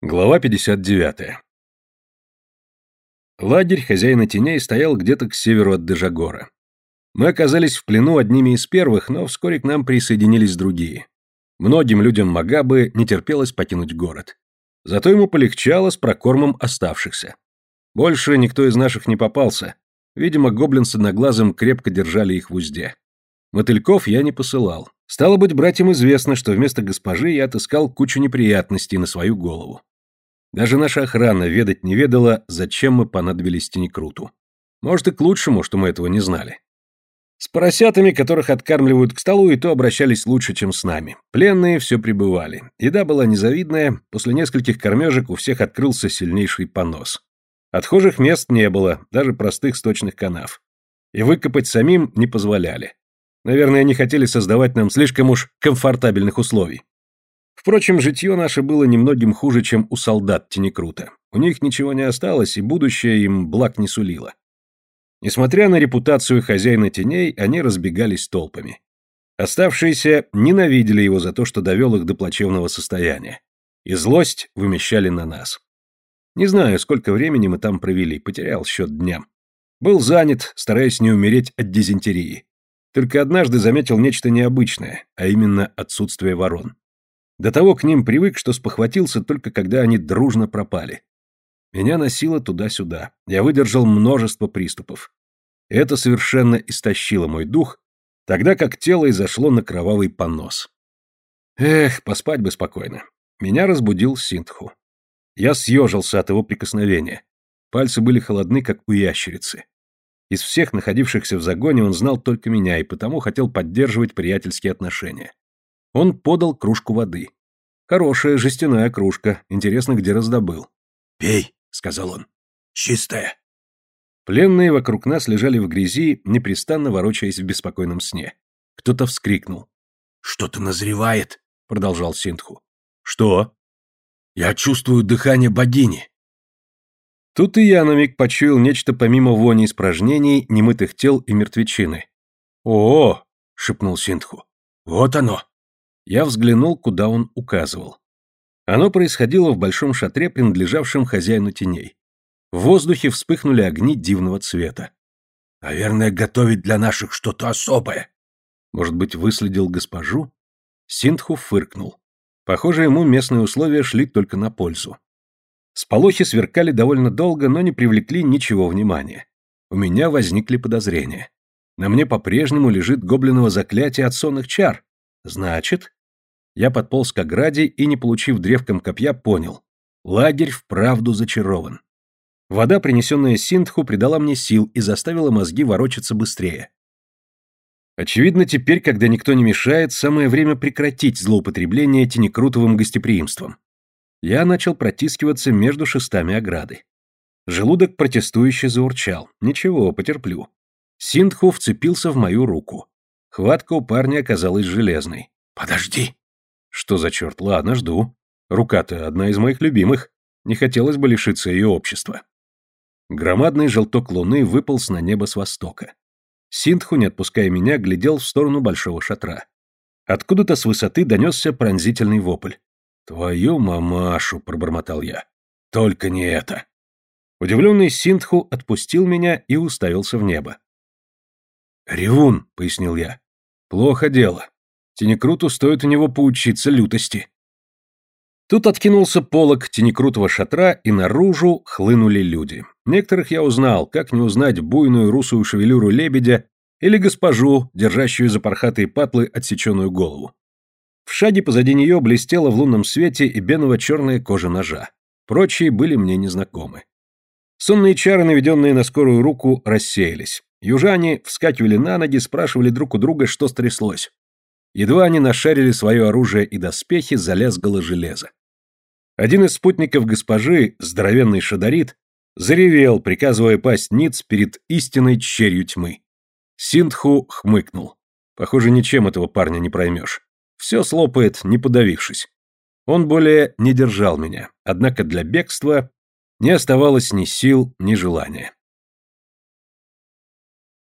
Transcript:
Глава 59. Лагерь хозяина теней стоял где-то к северу от Дежагора. Мы оказались в плену одними из первых, но вскоре к нам присоединились другие. Многим людям Магабы не терпелось покинуть город. Зато ему полегчало с прокормом оставшихся. Больше никто из наших не попался. Видимо, гоблин с одноглазым крепко держали их в узде. Мотыльков я не посылал. Стало быть, братьям известно, что вместо госпожи я отыскал кучу неприятностей на свою голову. Даже наша охрана ведать не ведала, зачем мы понадобились Тенекруту. Может, и к лучшему, что мы этого не знали. С поросятами, которых откармливают к столу, и то обращались лучше, чем с нами. Пленные все прибывали. Еда была незавидная, после нескольких кормежек у всех открылся сильнейший понос. Отхожих мест не было, даже простых сточных канав. И выкопать самим не позволяли. Наверное, они хотели создавать нам слишком уж комфортабельных условий. Впрочем, житье наше было немногим хуже, чем у солдат Тенекрута. У них ничего не осталось, и будущее им благ не сулило. Несмотря на репутацию хозяина теней, они разбегались толпами. Оставшиеся ненавидели его за то, что довел их до плачевного состояния. И злость вымещали на нас. Не знаю, сколько времени мы там провели, потерял счет дням. Был занят, стараясь не умереть от дизентерии. Только однажды заметил нечто необычное, а именно отсутствие ворон. До того к ним привык, что спохватился только когда они дружно пропали. Меня носило туда-сюда. Я выдержал множество приступов. Это совершенно истощило мой дух, тогда как тело изошло на кровавый понос. Эх, поспать бы спокойно. Меня разбудил Синтху. Я съежился от его прикосновения. Пальцы были холодны, как у ящерицы. Из всех находившихся в загоне он знал только меня и потому хотел поддерживать приятельские отношения. Он подал кружку воды. Хорошая жестяная кружка, интересно, где раздобыл. «Пей», — сказал он, — «чистая». Пленные вокруг нас лежали в грязи, непрестанно ворочаясь в беспокойном сне. Кто-то вскрикнул. «Что-то назревает», — продолжал Синтху. «Что?» «Я чувствую дыхание богини». Тут и я на миг почуял нечто помимо вони испражнений, немытых тел и мертвечины. «О!», -о — шепнул Синтху. «Вот оно!» Я взглянул, куда он указывал. Оно происходило в большом шатре, принадлежавшем хозяину теней. В воздухе вспыхнули огни дивного цвета. «Наверное, готовить для наших что-то особое». Может быть, выследил госпожу? Синтху фыркнул. Похоже, ему местные условия шли только на пользу. Сполохи сверкали довольно долго, но не привлекли ничего внимания. У меня возникли подозрения. На мне по-прежнему лежит гоблиново заклятие от сонных чар. Значит... Я подполз к ограде и, не получив древком копья, понял. Лагерь вправду зачарован. Вода, принесенная Синтху, придала мне сил и заставила мозги ворочаться быстрее. Очевидно, теперь, когда никто не мешает, самое время прекратить злоупотребление тенекрутовым гостеприимством я начал протискиваться между шестами ограды. Желудок протестующе заурчал. Ничего, потерплю. Синдху вцепился в мою руку. Хватка у парня оказалась железной. «Подожди!» «Что за черт? Ладно, жду. Рука-то одна из моих любимых. Не хотелось бы лишиться ее общества». Громадный желток луны выполз на небо с востока. Синдху, не отпуская меня, глядел в сторону большого шатра. Откуда-то с высоты донесся пронзительный вопль. «Твою мамашу!» — пробормотал я. «Только не это!» Удивленный Синтху отпустил меня и уставился в небо. «Ревун», — пояснил я. «Плохо дело. Тенекруту стоит у него поучиться лютости». Тут откинулся полог тенекрутого шатра, и наружу хлынули люди. Некоторых я узнал, как не узнать буйную русую шевелюру лебедя или госпожу, держащую за пархатые патлы отсеченную голову. В шаге позади нее блестела в лунном свете и беново-черная кожа ножа. Прочие были мне незнакомы. Сонные чары, наведенные на скорую руку, рассеялись. Южане вскакивали на ноги, спрашивали друг у друга, что стряслось. Едва они нашарили свое оружие и доспехи, залязгало железо. Один из спутников госпожи, здоровенный шадарит, заревел, приказывая пасть ниц перед истинной черью тьмы. Синдху хмыкнул. Похоже, ничем этого парня не проймешь. Все слопает, не подавившись. Он более не держал меня, однако для бегства не оставалось ни сил, ни желания.